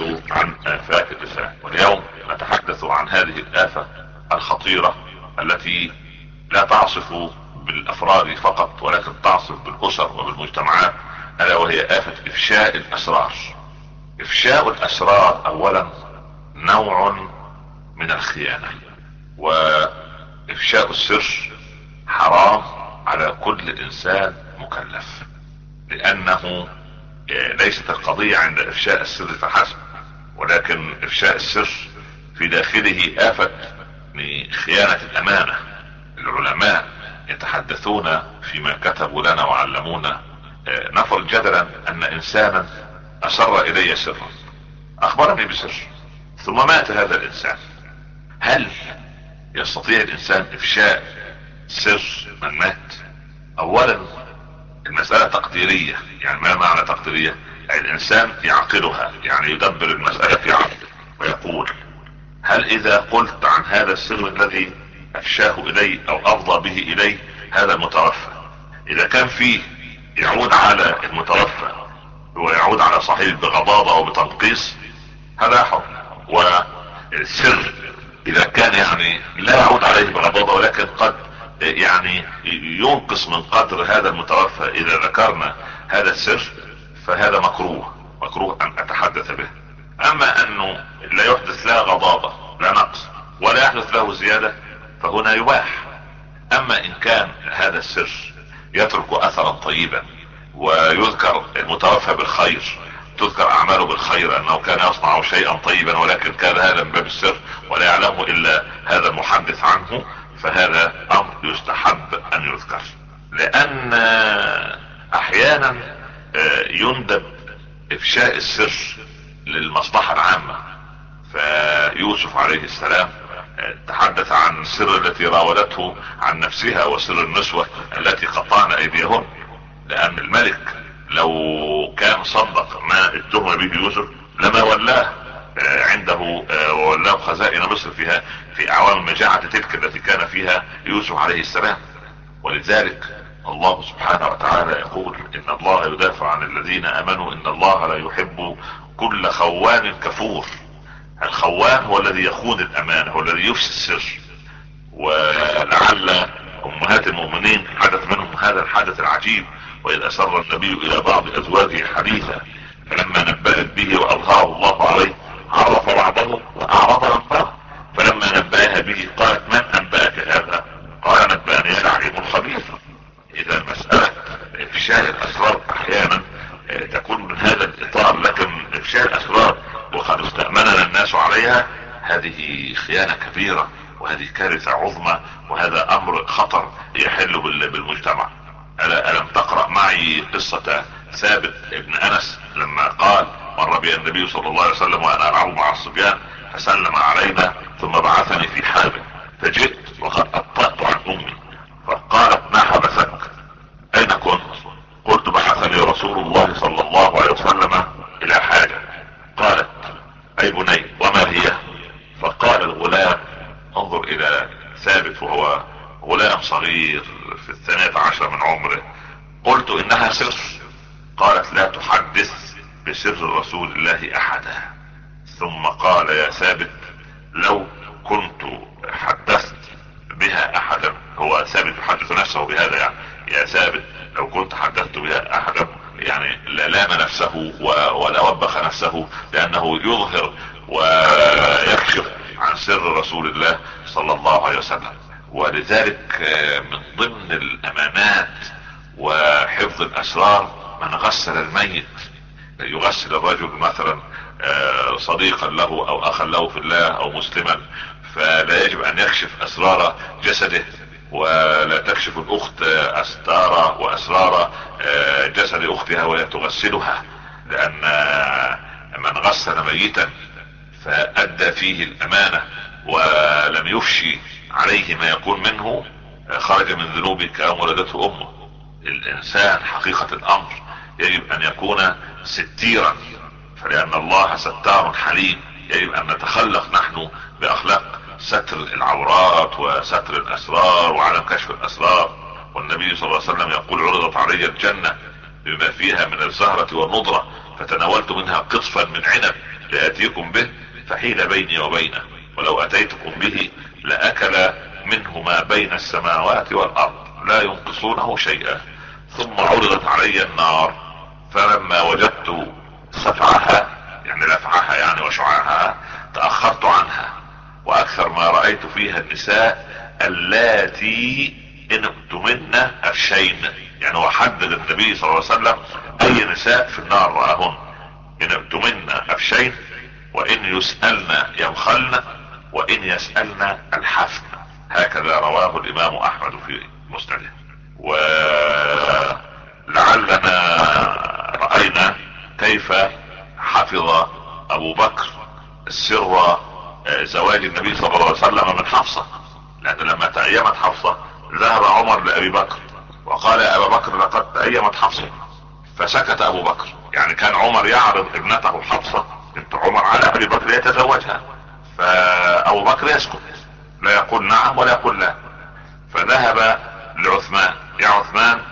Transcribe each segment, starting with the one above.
نتحدث عن آفات اللسان واليوم نتحدث عن هذه الآفة الخطيرة التي لا تعصف بالأفراد فقط ولكن تعصف بالأسر وبالمجتمعات ألا وهي آفة إفشاء الأسرار. إفشاء الأسرار اولا نوع من الخيانة وإفشاء السر حرام على كل إنسان مكلف لأنه ليست القضية عند إفشاء السر فحسب. ولكن افشاء السر في داخله آفة لخيانة الأمانة. العلماء يتحدثون فيما كتبوا لنا وعلمونا. آه، نفرض جدلا أن إنسانا اسر إلي سرا. أخبرني بسر. ثم مات هذا الإنسان. هل يستطيع الإنسان إفشاء سر من مات؟ اولا المسألة تقديرية. يعني ما معنى تقديرية؟ الإنسان يعقلها يعني يدبر المسألة في عقله ويقول هل إذا قلت عن هذا السر الذي أفشاه إلي أو أفضى به إلي هذا المتوفى إذا كان فيه يعود على المتوفى ويعود على صاحبه بغضاضة وبتنقيص هذا حر والسر إذا كان يعني لا يعود عليه بغضاضة ولكن قد يعني ينقص من قدر هذا المتوفى إذا ذكرنا هذا السر فهذا مكروه مكروه أن أتحدث به. أما أنه لا يحدث لا غضاضة لا نقص ولا يحدث له زيادة فهنا يباح. أما إن كان هذا السر يترك أثرا طيبا ويذكر المتوفى بالخير تذكر أعماله بالخير أنه كان يصنع شيئا طيبا ولكن كان هذا من باب السر ولا يعلمه إلا هذا المحدث عنه فهذا أمر يستحب أن يذكر. لأن أحيانا يندب إفشاء السر للمصلحة العامة. فيوسف عليه السلام تحدث عن السر التي راودته عن نفسها وسر النسوة التي قطعن أيديهن. لأن الملك لو كان صدق ما اتهم به يوسف لما ولاه آه، عنده آه، وولاه خزائن مصر فيها في أعوام المجاعة تلك التي كان فيها يوسف عليه السلام. ولذلك الله سبحانه وتعالى يقول إن الله يدافع عن الذين آمنوا إن الله لا يحب كل خوان كفور. الخوان هو الذي يخون الامانة هو الذي يفسد السر. ولعل أمهات المؤمنين حدث منهم هذا الحدث العجيب وإذ أسر النبي إلى بعض أزواجه حديثا فلما نبأت به واظهره الله عليه عرف بعضه واعرض عن بعض فلما نبأها به قالت من انبأك هذا قال نبأني العليم الخبير اذا المسألة افشاء الاسرار أحيانا تكون من هذا الاطار لكن افشاء الاسرار وقد استأمننا الناس عليها هذه خيانة كبيرة وهذه كارثة عظمى وهذا أمر خطر يحل بالمجتمع. ألا ألم تقرأ معي قصة ثابت ابن أنس لما قال مر بي النبي صلى الله عليه وسلم وأنا ارعه مع الصبيان فسلم علينا ثم بعثني في حابل فجئت وقد ابطأت عن امي فقالت ما حبسك اين كنت قلت بعثني رسول الله صلى الله عليه وسلم إلى حاجة قالت اي بني وما هي فقال الغلام انظر إلى ثابت وهو غلام صغير في الثانية عشر من عمره قلت انها سر قالت لا تحدث بسر رسول الله احدا ثم قال يا ثابت لو كنت حدثت بها احدا هو ثابت يحدث نفسه بهذا يعني. يا ثابت لو كنت حدثت بها احدا يعني لام نفسه ولا وبخ نفسه لأنه يظهر ويكشف عن سر رسول الله صلى الله عليه وسلم. ولذلك آه، من ضمن الامانات وحفظ الأسرار من غسل الميت يغسل الرجل مثلا آه، صديقا له أو اخا له في الله أو مسلما فلا يجب أن يكشف أسرار جسده. ولا تكشف الأخت أستار وأسرار آه، جسد أختها وهي تغسلها لأن من غسل ميتا فأدى فيه الأمانة ولم يفشي عليه ما يكون منه آه، خرج من ذنوبه كأن ولدته أمه. الإنسان حقيقة الأمر يجب أن يكون ستيرا فلأن الله ستار حليم يجب أن نتخلق نحن بأخلاق. ستر العورات وستر الأسرار وعدم كشف الأسرار. والنبي صلى الله عليه وسلم يقول عرضت علي الجنة بما فيها من الزهرة والنضرة فتناولت منها قطفا من عنب لآتيكم به فحيل بيني وبينه ولو آتيتكم به لأكل منه ما بين السماوات والأرض لا ينقصونه شيئا. ثم عرضت علي النار فلما وجدت سفعها يعني لفعها يعني وشعاعها تأخرت عنها. وأكثر ما رأيت فيها النساء اللاتي إن اؤتمن الشين. يعني وحدد النبي صلى الله عليه وسلم أي نساء في النار رآهن. إن الشين وإن يسألن يبخلن وإن يسألن الحفن. هكذا رواه الإمام أحمد في مسنده. ولعلنا رأينا كيف حفظ أبو بكر سر زواج النبي صلى الله عليه وسلم من حفصة. لأن لما تأيمت حفصة ذهب عمر لأبي بكر وقال يا أبا بكر لقد تأيمت حفصة. فسكت أبو بكر. يعني كان عمر يعرض ابنته حفصة بنت عمر على أبي بكر يتزوجها. فأبو بكر يسكت. لا يقول نعم ولا يقول لا. فذهب لعثمان. يا عثمان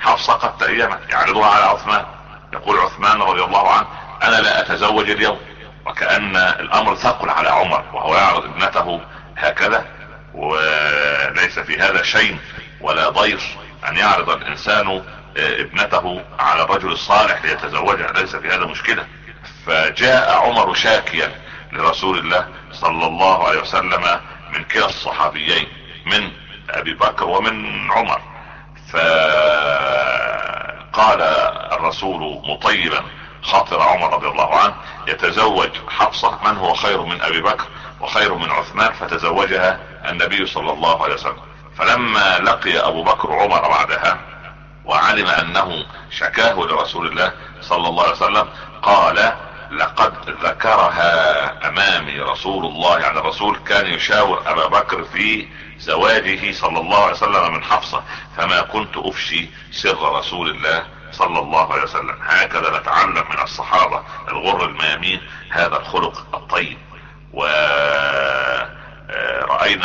حفصة قد تأيمت. يعرضها على عثمان. يقول عثمان رضي الله عنه أنا لا أتزوج اليوم. وكأن الأمر ثقل على عمر وهو يعرض ابنته هكذا وليس في هذا شيء ولا ضير أن يعرض الإنسان ابنته على الرجل الصالح ليتزوجها ليس في هذا مشكلة. فجاء عمر شاكيا لرسول الله صلى الله عليه وسلم من كلا الصحابيين من أبي بكر ومن عمر. فقال الرسول مطيبا خاطر عمر رضي الله عنه يتزوج حفصة. من هو خير من أبي بكر وخير من عثمان؟ فتزوجها النبي صلى الله عليه وسلم. فلما لقي أبو بكر عمر بعدها وعلم أنه شكاه لرسول الله صلى الله عليه وسلم قال لقد ذكرها أمامي رسول الله يعني الرسول كان يشاور أبا بكر في زواجه صلى الله عليه وسلم من حفصة. فما كنت أفشي سر رسول الله صلى الله عليه وسلم. هكذا نتعلم من الصحابة الغر الميامين هذا الخلق الطيب. ورأينا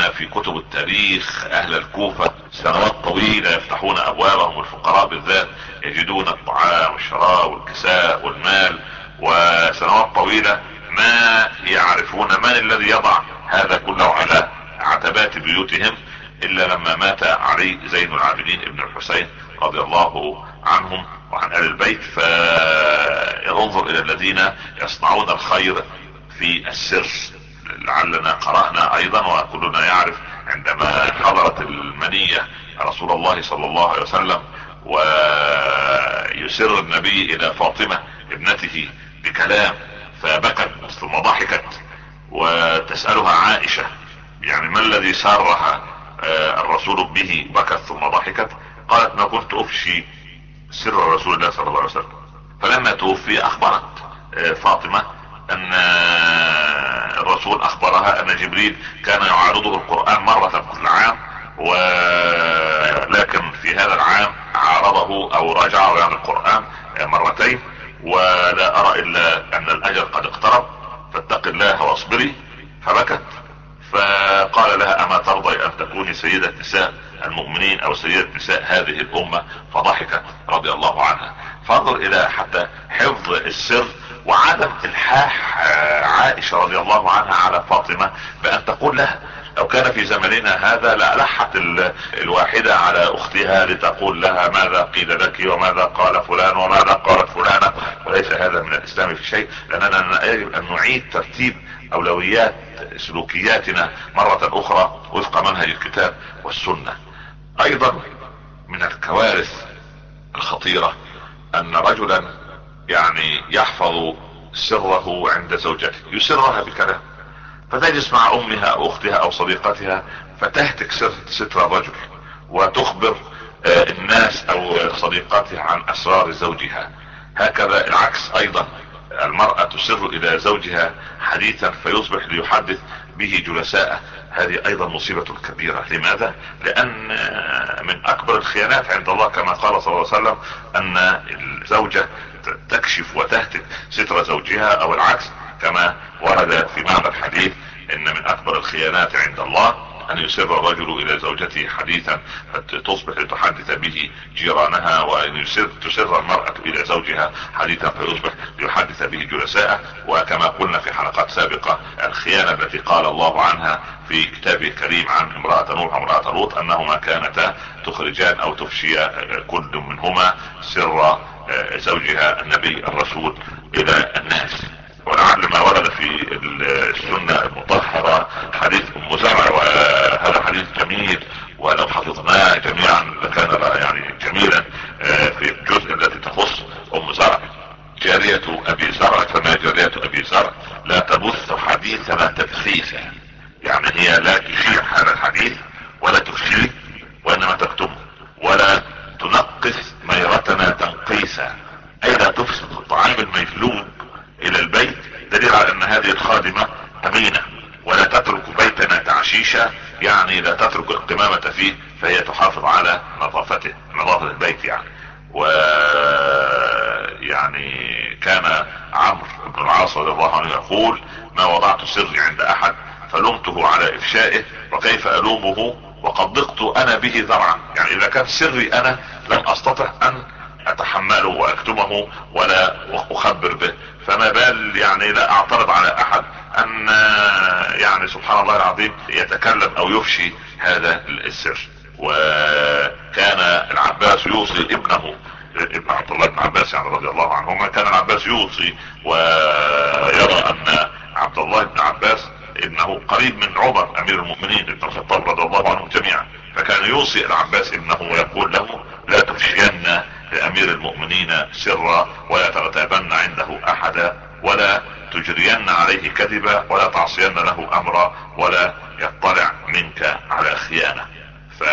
في كتب التاريخ أهل الكوفة سنوات طويلة يفتحون أبوابهم الفقراء بالذات يجدون الطعام والشراب والكساء والمال. وسنوات طويلة ما يعرفون من الذي يضع هذا كله على عتبات بيوتهم إلا لما مات علي زين العابدين ابن الحسين رضي الله عنهم. وعن أهل البيت فانظر إلى الذين يصنعون الخير في السر. لعلنا قرأنا أيضا وكلنا يعرف عندما حضرت المنية رسول الله صلى الله عليه وسلم ويسر النبي إلى فاطمة ابنته بكلام فبكت ثم ضحكت وتسألها عائشة يعني ما الذي سارها الرسول به؟ بكت ثم ضحكت قالت ما كنت أفشي سر رسول الله صلى الله عليه وسلم. فلما توفي أخبرت فاطمة أن الرسول أخبرها أن جبريل كان يعارضه القرآن مرة كل عام ولكن في هذا العام عارضه أو راجعه يعني القرآن مرتين. ولا أرى إلا أن الاجل قد اقترب. فاتق الله واصبري. فبكت فقال لها اما ترضي ان تكوني سيدة نساء المؤمنين أو سيدة نساء هذه الأمة فضحكت رضي الله عنها. فانظر إلى حتى حفظ السر وعدم إلحاح عائشة رضي الله عنها على فاطمة بأن تقول لها لو كان في زمننا هذا لألحت الواحدة على أختها لتقول لها ماذا قيل لك وماذا قال فلان وماذا قالت فلانة. وليس هذا من الإسلام في شيء لأننا يجب أن نعيد ترتيب أولويات سلوكياتنا مرة أخرى وفق منهج الكتاب والسنة. أيضا من الكوارث الخطيرة أن رجلا يعني يحفظ سره عند زوجته. يسرها بكلام. فتجلس مع أمها أو أختها أو صديقتها فتهتك ستر الرجل وتخبر الناس أو صديقاتها عن أسرار زوجها. هكذا العكس أيضا. المرأة تسر إلى زوجها حديثا فيصبح ليحدث به جلساءه هذه أيضا مصيبة كبيرة. لماذا؟ لأن من أكبر الخيانات عند الله كما قال صلى الله عليه وسلم أن الزوجة تكشف وتهتك ستر زوجها أو العكس كما ورد في معنى الحديث إن من أكبر الخيانات عند الله أن يسر الرجل إلى زوجته حديثا تصبح لتحدث به جيرانها وإن يسر تسر المرأة إلى زوجها حديثا فيصبح ليحدث به جلساءه. وكما قلنا في حلقات سابقة الخيانة التي قال الله عنها في كتابه الكريم عن امرأة نوح وامرأة لوط أنهما كانتا تخرجان أو تفشيا كل منهما سر زوجها النبي الرسول إلى الناس. ولعل ما ورد في السنة المطهرة حديث أم زرع وهذا حديث جميل ولو حفظناه جميعا لكان يعني جميلا في الجزء التي تخص أم زرع جارية أبي زرع فما جارية أبي زرع لا تبث حديثنا تبثيثا يعني هي لا تشيع هذا الحديث ولا تفشيه وإنما تكتمه ولا تنقص ميرتنا تنقيسا اي لا تفسد الطعام الميفلوج إلى البيت دليل على ان هذه الخادمة امينة ولا تترك بيتنا يعني لا تترك القمامة فيه فهي تحافظ على نظافته نظافة البيت يعني. و يعني كان عمرو بن العاص رضي الله عنه يقول ما وضعت سري عند أحد فلمته على إفشائه وكيف ألومه وقد ضقت أنا به ذرعا. يعني إذا كان سري أنا لم أستطع أن أتحمله وأكتمه ولا أخبر به. فما بال يعني لا أعترض على أحد. أن يعني سبحان الله العظيم يتكلم أو يفشي هذا السر. وكان العباس يوصي ابنه ابن عبد الله بن عباس يعني رضي الله عنهما كان العباس يوصي ويرى أن عبد الله بن عباس إنه قريب من عمر أمير المؤمنين ابن الخطاب رضي الله عنهم جميعا. فكان يوصي العباس ابنه ويقول له لا تفشين لأمير المؤمنين سرا ولا تغتابن عنده أحدا ولا تجرين عليه كذبا ولا تعصين له أمرا ولا يطلع منك على خيانة. ف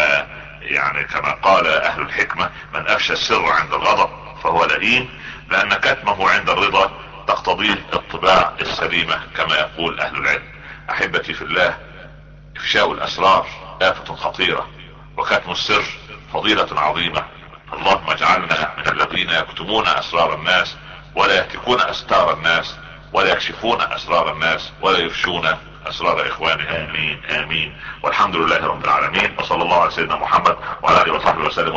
يعني كما قال أهل الحكمة من أفشى السر عند الغضب فهو لئيم لأن كتمه عند الرضا تقتضيه الطباع السليمة كما يقول أهل العلم. أحبتي في الله إفشاء الأسرار آفة خطيرة وكتم السر فضيلة عظيمة. اللهم اجعلنا من الذين يكتمون أسرار الناس ولا يهتكون استار الناس ولا يكشفون أسرار الناس ولا يفشون أسرار إخوانهم. آمين آمين. والحمد لله رب العالمين وصلى الله على سيدنا محمد وعلى آله وصحبه وسلم.